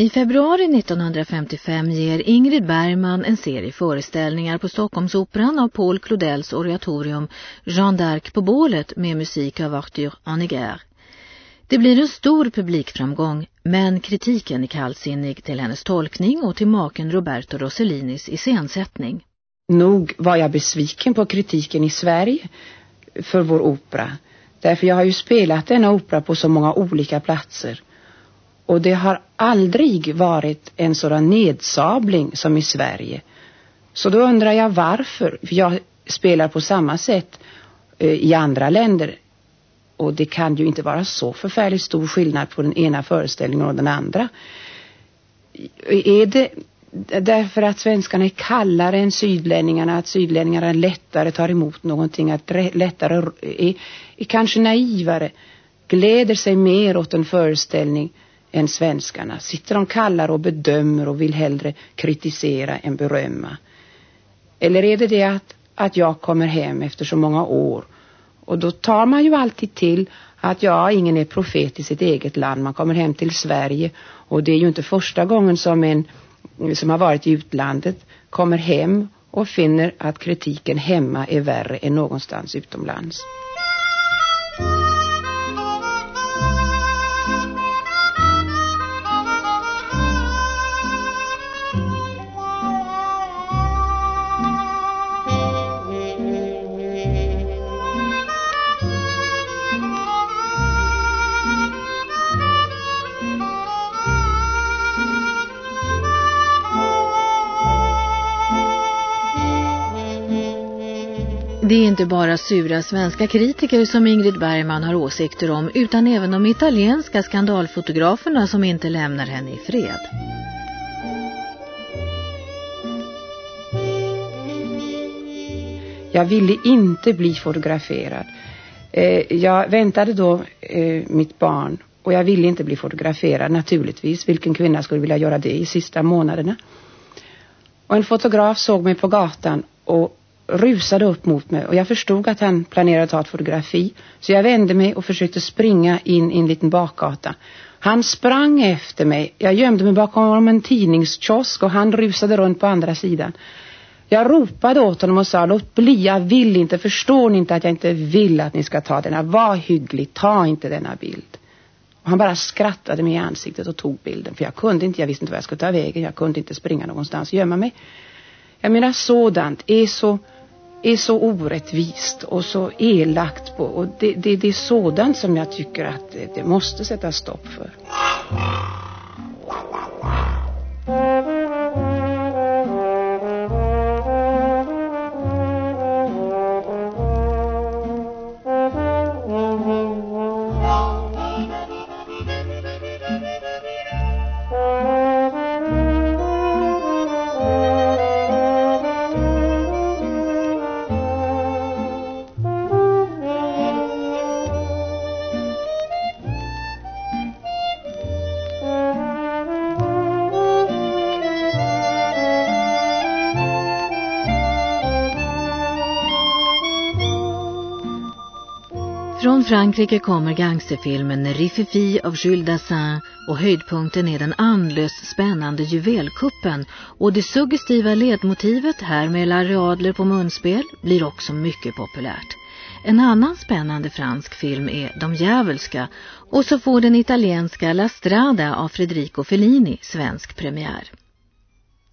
I februari 1955 ger Ingrid Bergman en serie föreställningar på Stockholmsoperan av Paul Claudels oratorium Jean d'Arc på bålet med musik av Arthur Honegger. Det blir en stor publikframgång men kritiken är kallsinnig till hennes tolkning och till maken Roberto Rossellinis iscensättning. Nog var jag besviken på kritiken i Sverige för vår opera. Därför jag har ju spelat denna opera på så många olika platser. Och det har aldrig varit en sådan nedsabling som i Sverige. Så då undrar jag varför. För jag spelar på samma sätt eh, i andra länder. Och det kan ju inte vara så förfärligt stor skillnad på den ena föreställningen och den andra. Är det därför att svenskarna är kallare än sydlänningarna, att sydlänningarna lättare tar emot någonting, att lättare är, är kanske naivare, gläder sig mer åt en föreställning än svenskarna. Sitter de kallare och bedömer och vill hellre kritisera än berömma? Eller är det det att, att jag kommer hem efter så många år och då tar man ju alltid till att ja, ingen är profet i sitt eget land. Man kommer hem till Sverige och det är ju inte första gången som en som har varit i utlandet kommer hem och finner att kritiken hemma är värre än någonstans utomlands. Det är inte bara sura svenska kritiker som Ingrid Bergman har åsikter om utan även de italienska skandalfotograferna som inte lämnar henne i fred. Jag ville inte bli fotograferad. Eh, jag väntade då eh, mitt barn och jag ville inte bli fotograferad naturligtvis. Vilken kvinna skulle vilja göra det i sista månaderna? Och en fotograf såg mig på gatan och rusade upp mot mig och jag förstod att han planerade att ta ett fotografi. Så jag vände mig och försökte springa in i en liten bakgata. Han sprang efter mig. Jag gömde mig bakom en tidningskiosk och han rusade runt på andra sidan. Jag ropade åt honom och sa, låt bli, jag vill inte, förstår ni inte att jag inte vill att ni ska ta denna, var hygglig, ta inte denna bild. Och han bara skrattade mig i ansiktet och tog bilden, för jag kunde inte, jag visste inte vad jag skulle ta vägen, jag kunde inte springa någonstans och gömma mig. Jag menar sådant är så är så orättvist och så elakt på. Och det, det, det är sådant som jag tycker att det, det måste sätta stopp för. Från Frankrike kommer gangsterfilmen Rififi av Jules Dassin och höjdpunkten är den andlöst spännande juvelkuppen och det suggestiva ledmotivet här med Larry Adler på munspel blir också mycket populärt. En annan spännande fransk film är De djävulska och så får den italienska La Strada av Federico Fellini svensk premiär.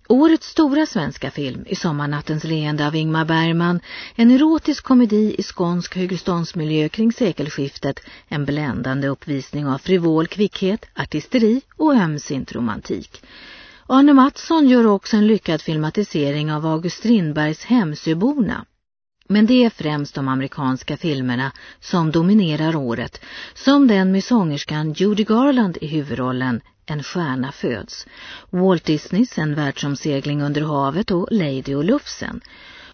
Årets stora svenska film är Sommarnattens leende av Ingmar Bergman, en erotisk komedi i skånsk högreståndsmiljö kring sekelskiftet, en bländande uppvisning av frivol kvickhet, artisteri och ömsint romantik. Arne Mattsson gör också en lyckad filmatisering av August Strindbergs Hemsöborna. Men det är främst de amerikanska filmerna som dominerar året, som den med sångerskan Judy Garland i huvudrollen en stjärna föds, Walt Disneys En världsomsegling under havet och Lady och Lufsen.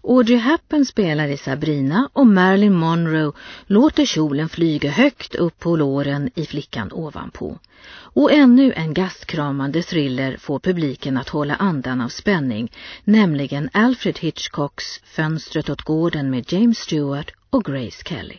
Audrey Hepburn spelar i Sabrina och Marilyn Monroe låter kjolen flyga högt upp på låren i flickan ovanpå. Och ännu en gastkramande thriller får publiken att hålla andan av spänning, nämligen Alfred Hitchcocks Fönstret åt gården med James Stewart och Grace Kelly.